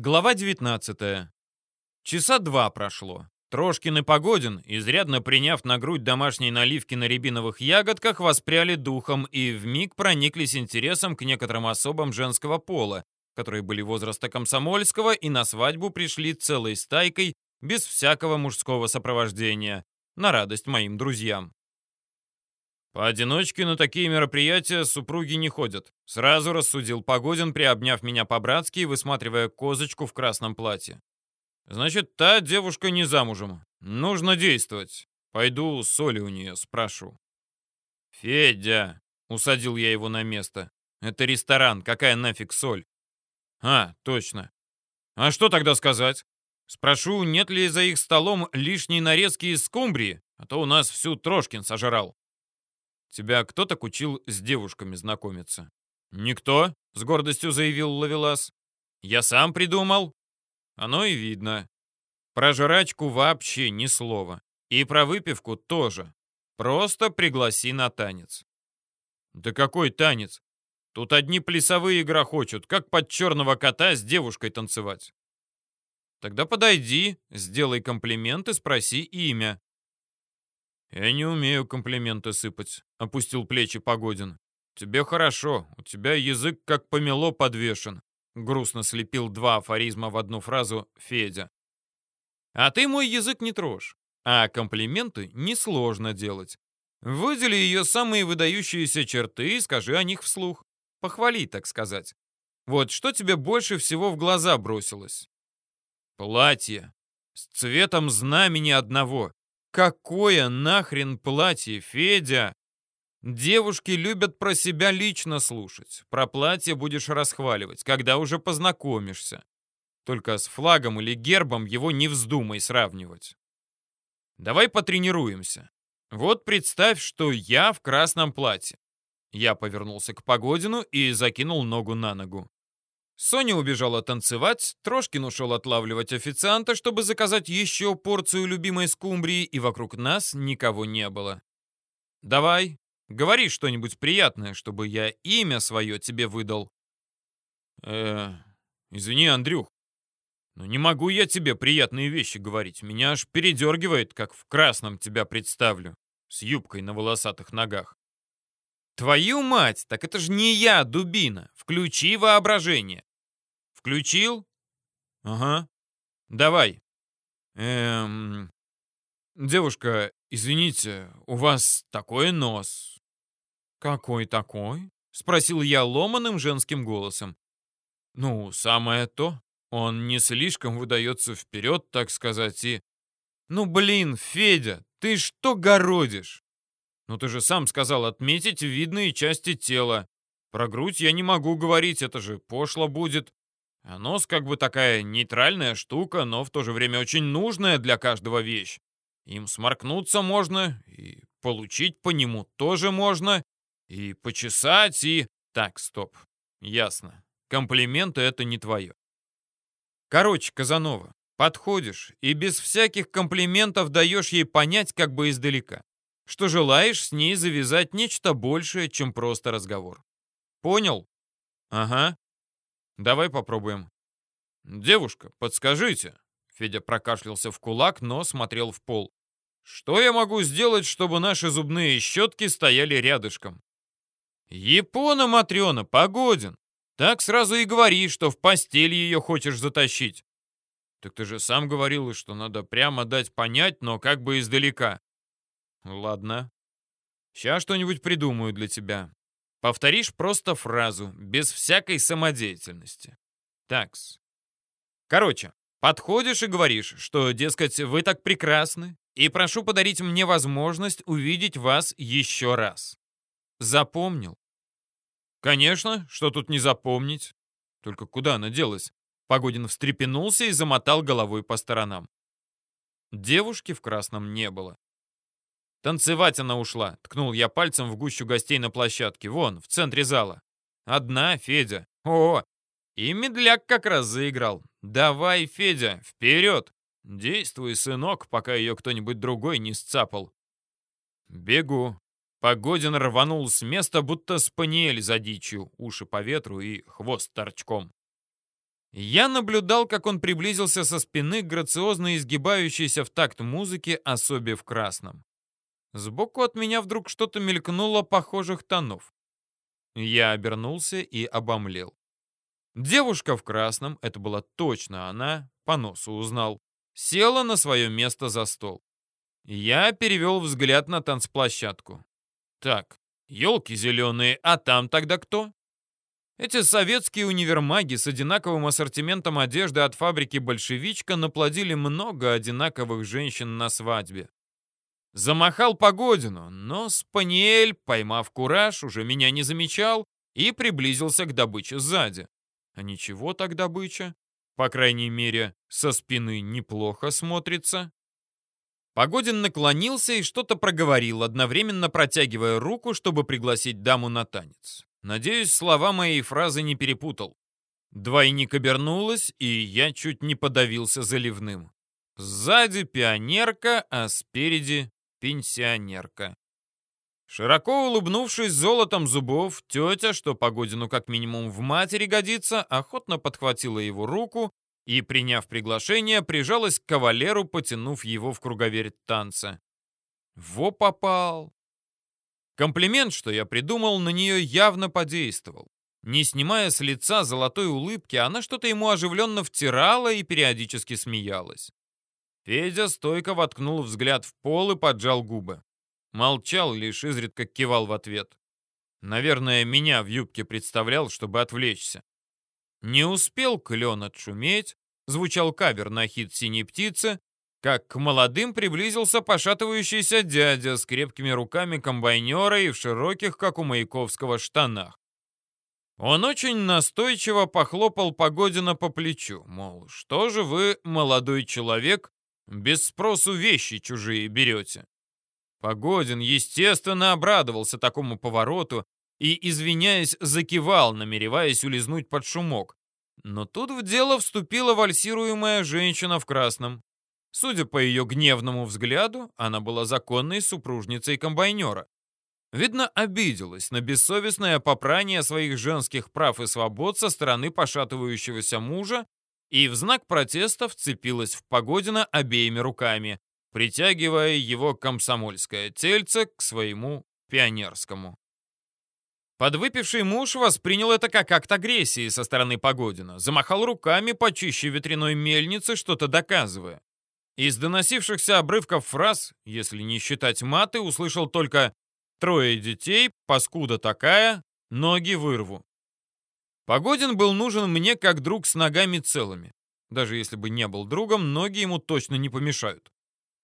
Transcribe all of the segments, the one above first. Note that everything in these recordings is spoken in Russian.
Глава 19. Часа два прошло. Трошкин и Погодин, изрядно приняв на грудь домашние наливки на рябиновых ягодках, воспряли духом и вмиг прониклись интересом к некоторым особам женского пола, которые были возраста комсомольского и на свадьбу пришли целой стайкой без всякого мужского сопровождения, на радость моим друзьям. Поодиночке на такие мероприятия супруги не ходят. Сразу рассудил Погодин, приобняв меня по-братски и высматривая козочку в красном платье. Значит, та девушка не замужем. Нужно действовать. Пойду соли у нее спрошу. Федя, усадил я его на место. Это ресторан, какая нафиг соль? А, точно. А что тогда сказать? Спрошу, нет ли за их столом лишней нарезки из скумбрии, а то у нас всю Трошкин сожрал. Тебя кто так учил с девушками знакомиться? Никто, с гордостью заявил Лавелас. Я сам придумал. Оно и видно. Про жрачку вообще ни слова. И про выпивку тоже. Просто пригласи на танец. Да какой танец? Тут одни плясовые грохочут, как под черного кота с девушкой танцевать. Тогда подойди, сделай комплимент и спроси имя. «Я не умею комплименты сыпать», — опустил плечи Погодин. «Тебе хорошо, у тебя язык как помело подвешен», — грустно слепил два афоризма в одну фразу Федя. «А ты мой язык не трожь, а комплименты несложно делать. Выдели ее самые выдающиеся черты и скажи о них вслух. Похвали, так сказать. Вот что тебе больше всего в глаза бросилось?» «Платье. С цветом знамени одного. Какое нахрен платье, Федя? Девушки любят про себя лично слушать. Про платье будешь расхваливать, когда уже познакомишься. Только с флагом или гербом его не вздумай сравнивать. Давай потренируемся. Вот представь, что я в красном платье. Я повернулся к Погодину и закинул ногу на ногу. Соня убежала танцевать, Трошкин ушел отлавливать официанта, чтобы заказать еще порцию любимой скумбрии, и вокруг нас никого не было. «Давай, говори что-нибудь приятное, чтобы я имя свое тебе выдал». «Э, извини, Андрюх, но не могу я тебе приятные вещи говорить. Меня аж передергивает, как в красном тебя представлю, с юбкой на волосатых ногах». «Твою мать, так это же не я, дубина! Включи воображение! Включил? Ага. Давай. Эм... Девушка, извините, у вас такой нос. Какой такой? Спросил я ломаным женским голосом. Ну, самое то. Он не слишком выдается вперед, так сказать, и... Ну, блин, Федя, ты что городишь? Ну, ты же сам сказал отметить видные части тела. Про грудь я не могу говорить, это же пошло будет. А нос как бы такая нейтральная штука, но в то же время очень нужная для каждого вещь. Им сморкнуться можно, и получить по нему тоже можно, и почесать, и... Так, стоп. Ясно. Комплименты — это не твое. Короче, Казанова, подходишь и без всяких комплиментов даешь ей понять как бы издалека, что желаешь с ней завязать нечто большее, чем просто разговор. Понял? Ага. Давай попробуем. Девушка, подскажите. Федя прокашлялся в кулак, но смотрел в пол. Что я могу сделать, чтобы наши зубные щетки стояли рядышком? Япона Матрена, погоден. Так сразу и говори, что в постель ее хочешь затащить. Так ты же сам говорил, что надо прямо дать понять, но как бы издалека. Ладно. Сейчас что-нибудь придумаю для тебя. Повторишь просто фразу, без всякой самодеятельности. Такс. Короче, подходишь и говоришь, что, дескать, вы так прекрасны, и прошу подарить мне возможность увидеть вас еще раз. Запомнил? Конечно, что тут не запомнить. Только куда она делась? Погодин встрепенулся и замотал головой по сторонам. Девушки в красном не было. «Танцевать она ушла», — ткнул я пальцем в гущу гостей на площадке. «Вон, в центре зала». «Одна, Федя». «О, и медляк как раз заиграл. Давай, Федя, вперед! Действуй, сынок, пока ее кто-нибудь другой не сцапал». «Бегу». Погодин рванул с места, будто спаниель за дичью, уши по ветру и хвост торчком. Я наблюдал, как он приблизился со спины к грациозно изгибающейся в такт музыки особе в красном. Сбоку от меня вдруг что-то мелькнуло похожих тонов. Я обернулся и обомлел. Девушка в красном, это была точно она, по носу узнал, села на свое место за стол. Я перевел взгляд на танцплощадку. Так, елки зеленые, а там тогда кто? Эти советские универмаги с одинаковым ассортиментом одежды от фабрики «Большевичка» наплодили много одинаковых женщин на свадьбе. Замахал Погодину, но Спаниель, поймав кураж, уже меня не замечал и приблизился к добыче сзади. А ничего так добыча. По крайней мере, со спины неплохо смотрится. Погодин наклонился и что-то проговорил, одновременно протягивая руку, чтобы пригласить даму на танец. Надеюсь, слова моей фразы не перепутал. Двойник обернулась, и я чуть не подавился заливным. Сзади пионерка, а спереди пенсионерка. Широко улыбнувшись золотом зубов, тетя, что Погодину как минимум в матери годится, охотно подхватила его руку и, приняв приглашение, прижалась к кавалеру, потянув его в круговерть танца. Во попал! Комплимент, что я придумал, на нее явно подействовал. Не снимая с лица золотой улыбки, она что-то ему оживленно втирала и периодически смеялась. Федя стойко воткнул взгляд в пол и поджал губы. Молчал, лишь изредка кивал в ответ. Наверное, меня в юбке представлял, чтобы отвлечься. Не успел клен отшуметь, звучал кавер на хит «Синей птицы», как к молодым приблизился пошатывающийся дядя с крепкими руками комбайнера и в широких, как у Маяковского, штанах. Он очень настойчиво похлопал Погодина по плечу, мол, что же вы, молодой человек, без спросу вещи чужие берете? Погодин, естественно, обрадовался такому повороту и, извиняясь, закивал, намереваясь улизнуть под шумок. Но тут в дело вступила вальсируемая женщина в красном. Судя по ее гневному взгляду, она была законной супружницей комбайнера. Видно, обиделась на бессовестное попрание своих женских прав и свобод со стороны пошатывающегося мужа и в знак протеста вцепилась в Погодина обеими руками, притягивая его комсомольское тельце к своему пионерскому. Подвыпивший муж воспринял это как акт агрессии со стороны Погодина, замахал руками почище ветряной мельницы, что-то доказывая. Из доносившихся обрывков фраз, если не считать маты, услышал только «трое детей, паскуда такая, ноги вырву». Погодин был нужен мне как друг с ногами целыми. Даже если бы не был другом, ноги ему точно не помешают.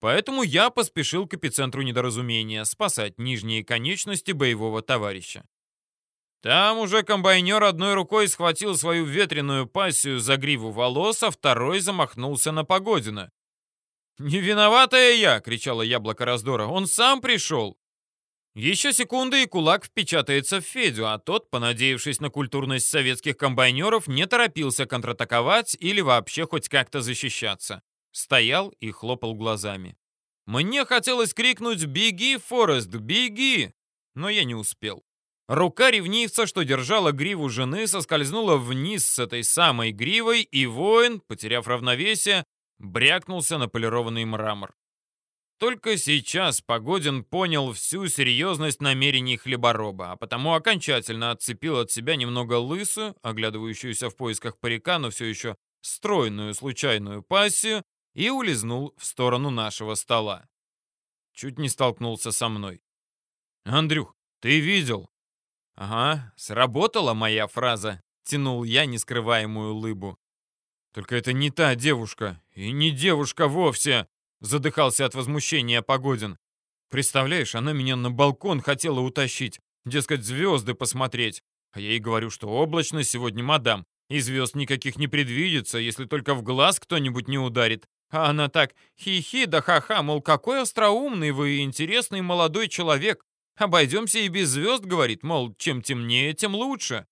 Поэтому я поспешил к эпицентру недоразумения спасать нижние конечности боевого товарища. Там уже комбайнер одной рукой схватил свою ветреную пассию за гриву волос, а второй замахнулся на Погодина. «Не виноватая я!» — кричала яблоко раздора. «Он сам пришел!» Еще секунды, и кулак впечатается в Федю, а тот, понадеявшись на культурность советских комбайнеров, не торопился контратаковать или вообще хоть как-то защищаться. Стоял и хлопал глазами. Мне хотелось крикнуть «Беги, Форест, беги!» Но я не успел. Рука ревнивца, что держала гриву жены, соскользнула вниз с этой самой гривой, и воин, потеряв равновесие, брякнулся на полированный мрамор. Только сейчас Погодин понял всю серьезность намерений хлебороба, а потому окончательно отцепил от себя немного лысую, оглядывающуюся в поисках парика, но все еще стройную случайную пассию, и улизнул в сторону нашего стола. Чуть не столкнулся со мной. «Андрюх, ты видел?» «Ага, сработала моя фраза», — тянул я нескрываемую лыбу. «Только это не та девушка, и не девушка вовсе!» Задыхался от возмущения Погодин. «Представляешь, она меня на балкон хотела утащить, дескать, звезды посмотреть. А я ей говорю, что облачно сегодня, мадам, и звезд никаких не предвидится, если только в глаз кто-нибудь не ударит. А она так хи-хи да ха-ха, мол, какой остроумный вы и интересный молодой человек. Обойдемся и без звезд, говорит, мол, чем темнее, тем лучше.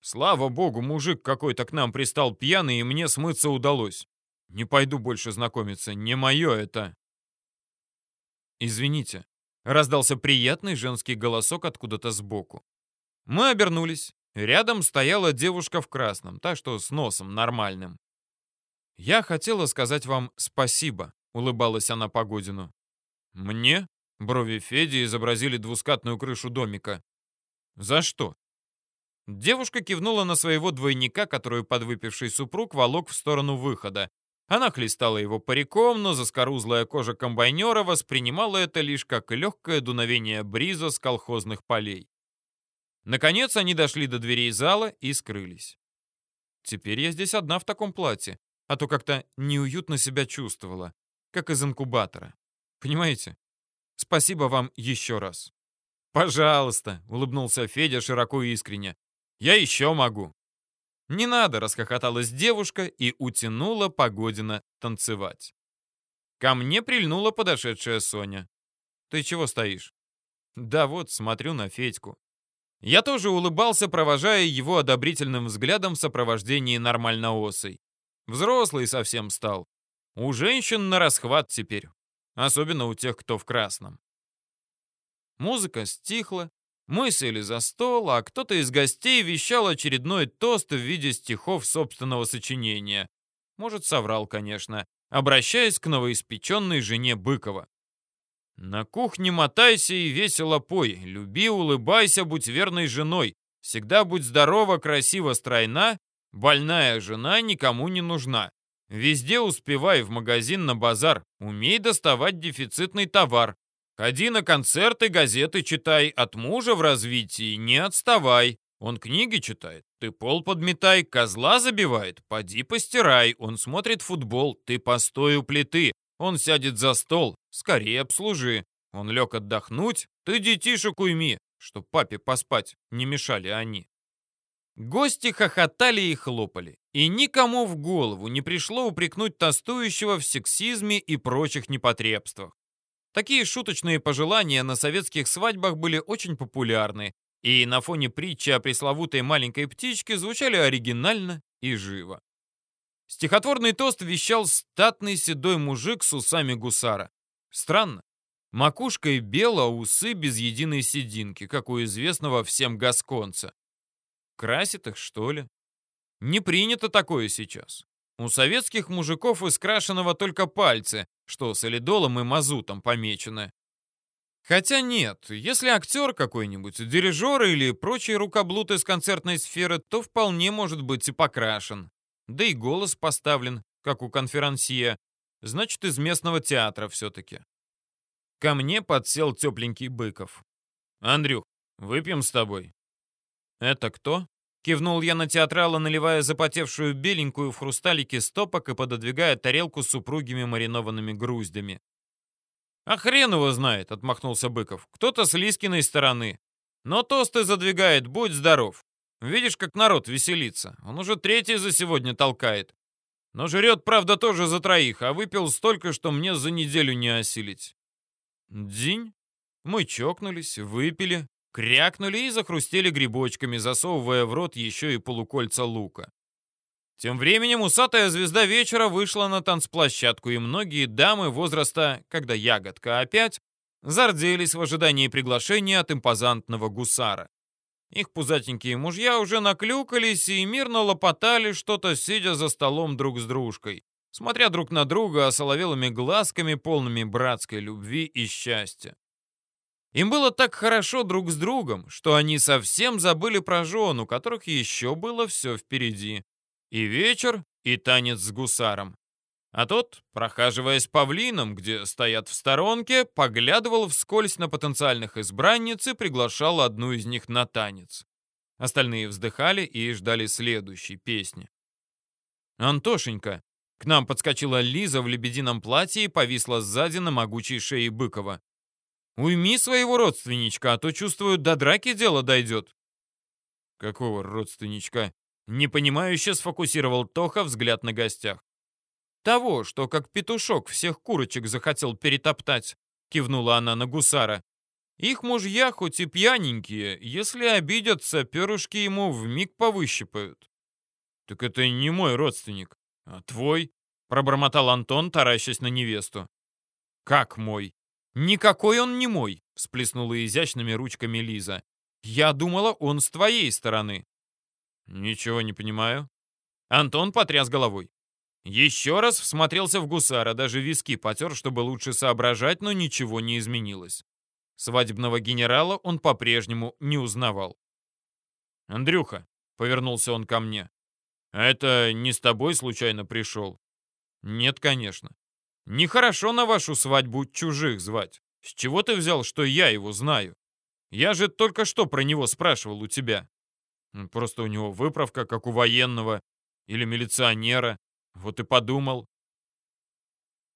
Слава богу, мужик какой-то к нам пристал пьяный, и мне смыться удалось. Не пойду больше знакомиться, не мое это. Извините, раздался приятный женский голосок откуда-то сбоку. Мы обернулись. Рядом стояла девушка в красном, так что с носом нормальным. «Я хотела сказать вам спасибо», — улыбалась она Погодину. «Мне?» — брови Феди изобразили двускатную крышу домика. «За что?» Девушка кивнула на своего двойника, которую подвыпивший супруг волок в сторону выхода. Она хлестала его париком, но заскорузлая кожа комбайнера воспринимала это лишь как легкое дуновение бриза с колхозных полей. Наконец они дошли до дверей зала и скрылись. Теперь я здесь одна в таком платье, а то как-то неуютно себя чувствовала, как из инкубатора. Понимаете? Спасибо вам еще раз. «Пожалуйста», — улыбнулся Федя широко и искренне. «Я еще могу». «Не надо», — расхохоталась девушка и утянула Погодина танцевать. Ко мне прильнула подошедшая Соня. «Ты чего стоишь?» «Да вот, смотрю на Федьку». Я тоже улыбался, провожая его одобрительным взглядом в сопровождении нормальноосой. Взрослый совсем стал. У женщин на расхват теперь. Особенно у тех, кто в красном. Музыка стихла, мы сели за стол, а кто-то из гостей вещал очередной тост в виде стихов собственного сочинения. Может, соврал, конечно, обращаясь к новоиспеченной жене Быкова. «На кухне мотайся и весело пой, люби, улыбайся, будь верной женой, всегда будь здорова, красиво, стройна, больная жена никому не нужна. Везде успевай в магазин, на базар, умей доставать дефицитный товар, Ходи на концерты, газеты читай, от мужа в развитии не отставай. Он книги читает, ты пол подметай, козла забивает, поди постирай. Он смотрит футбол, ты постой у плиты. Он сядет за стол, скорее обслужи. Он лег отдохнуть, ты детишек уйми, чтоб папе поспать не мешали они. Гости хохотали и хлопали, и никому в голову не пришло упрекнуть тостующего в сексизме и прочих непотребствах. Такие шуточные пожелания на советских свадьбах были очень популярны, и на фоне притчи о пресловутой маленькой птичке звучали оригинально и живо. Стихотворный тост вещал статный седой мужик с усами гусара. Странно. Макушкой бело, усы без единой сединки, как у известного всем гасконца. Красит их, что ли? Не принято такое сейчас. У советских мужиков из крашеного только пальцы, что солидолом и мазутом помечены. Хотя нет, если актер какой-нибудь, дирижер или прочий рукоблуд из концертной сферы, то вполне может быть и покрашен. Да и голос поставлен, как у конферансье. Значит, из местного театра все-таки. Ко мне подсел тепленький Быков. «Андрюх, выпьем с тобой». «Это кто?» Кивнул я на театрала, наливая запотевшую беленькую в хрусталике стопок и пододвигая тарелку с супругими маринованными груздями. «А хрен его знает», — отмахнулся Быков. «Кто-то с Лискиной стороны. Но тосты задвигает, будь здоров. Видишь, как народ веселится. Он уже третий за сегодня толкает. Но жрет, правда, тоже за троих, а выпил столько, что мне за неделю не осилить». «День?» Мы чокнулись, выпили, крякнули и захрустели грибочками, засовывая в рот еще и полукольца лука. Тем временем усатая звезда вечера вышла на танцплощадку, и многие дамы возраста, когда ягодка опять, зарделись в ожидании приглашения от импозантного гусара. Их пузатенькие мужья уже наклюкались и мирно лопотали что-то, сидя за столом друг с дружкой, смотря друг на друга осоловелыми глазками, полными братской любви и счастья. Им было так хорошо друг с другом, что они совсем забыли про жен, у которых еще было все впереди. И вечер, и танец с гусаром. А тот, прохаживаясь павлином, где стоят в сторонке, поглядывал вскользь на потенциальных избранниц и приглашал одну из них на танец. Остальные вздыхали и ждали следующей песни. «Антошенька!» К нам подскочила Лиза в лебедином платье и повисла сзади на могучей шее Быкова. Уйми своего родственничка, а то, чувствую, до драки дело дойдет». «Какого родственничка?» Непонимающе сфокусировал Тоха взгляд на гостях. «Того, что как петушок всех курочек захотел перетоптать», кивнула она на гусара. «Их мужья, хоть и пьяненькие, если обидятся, перышки ему вмиг повыщипают». «Так это не мой родственник, а твой», пробормотал Антон, таращась на невесту. «Как мой?» «Никакой он не мой», — всплеснула изящными ручками Лиза. «Я думала, он с твоей стороны». Ничего не понимаю. Антон потряс головой. Еще раз всмотрелся в гусара, даже виски потер, чтобы лучше соображать, но ничего не изменилось. Свадебного генерала он по-прежнему не узнавал. «Андрюха», — повернулся он ко мне, — «а это не с тобой случайно пришел?» «Нет, конечно. Нехорошо на вашу свадьбу чужих звать. С чего ты взял, что я его знаю? Я же только что про него спрашивал у тебя. Просто у него выправка, как у военного или милиционера. Вот и подумал.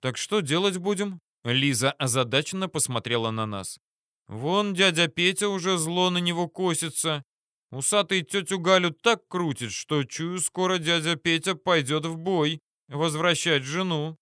«Так что делать будем?» Лиза озадаченно посмотрела на нас. «Вон дядя Петя уже зло на него косится. Усатый тетю Галю так крутит, что, чую, скоро дядя Петя пойдет в бой, возвращать жену».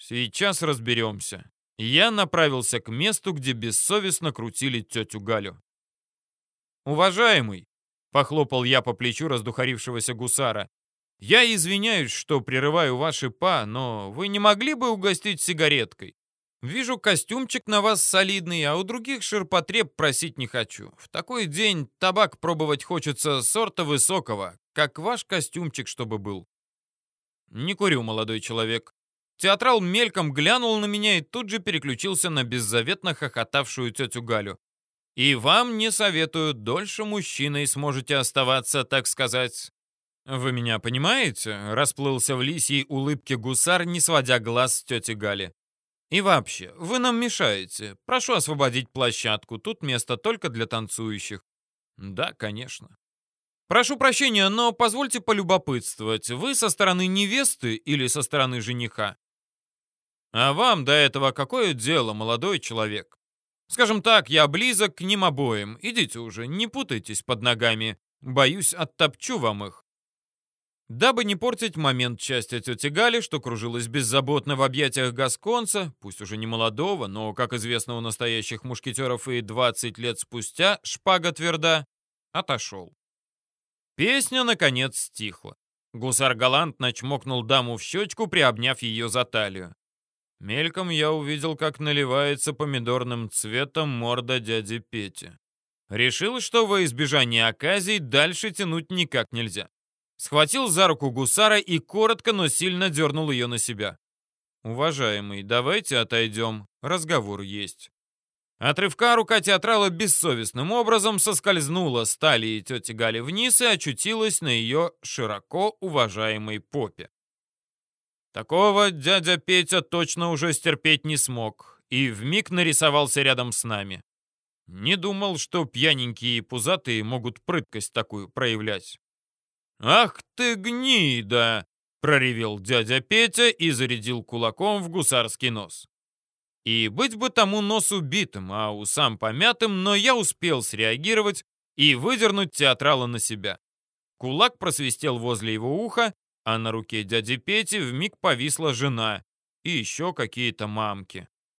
«Сейчас разберемся». Я направился к месту, где бессовестно крутили тетю Галю. «Уважаемый!» — похлопал я по плечу раздухарившегося гусара. Я извиняюсь, что прерываю ваши па, но вы не могли бы угостить сигареткой? Вижу, костюмчик на вас солидный, а у других ширпотреб просить не хочу. В такой день табак пробовать хочется сорта высокого, как ваш костюмчик, чтобы был. Не курю, молодой человек. Театрал мельком глянул на меня и тут же переключился на беззаветно хохотавшую тетю Галю. И вам не советую, дольше мужчиной сможете оставаться, так сказать. «Вы меня понимаете?» — расплылся в лисьей улыбке гусар, не сводя глаз с тети Гали. «И вообще, вы нам мешаете. Прошу освободить площадку. Тут место только для танцующих». «Да, конечно». «Прошу прощения, но позвольте полюбопытствовать. Вы со стороны невесты или со стороны жениха?» «А вам до этого какое дело, молодой человек? Скажем так, я близок к ним обоим. Идите уже, не путайтесь под ногами. Боюсь, оттопчу вам их». Дабы не портить момент части тети Гали, что кружилась беззаботно в объятиях гасконца, пусть уже не молодого, но, как известно у настоящих мушкетеров и 20 лет спустя, шпага тверда, отошел. Песня, наконец, стихла. Гусар галантно чмокнул даму в щечку, приобняв ее за талию. Мельком я увидел, как наливается помидорным цветом морда дяди Пети. Решил, что во избежание оказий дальше тянуть никак нельзя схватил за руку гусара и коротко, но сильно дернул ее на себя. «Уважаемый, давайте отойдем, разговор есть». Отрывка рука театрала бессовестным образом соскользнула с талии тети Гали вниз и очутилась на ее широко уважаемой попе. Такого дядя Петя точно уже стерпеть не смог и вмиг нарисовался рядом с нами. Не думал, что пьяненькие и пузатые могут прыткость такую проявлять. «Ах ты гнида!» — проревел дядя Петя и зарядил кулаком в гусарский нос. И быть бы тому нос убитым, а усам помятым, но я успел среагировать и выдернуть театрала на себя. Кулак просвистел возле его уха, а на руке дяди Пети вмиг повисла жена и еще какие-то мамки.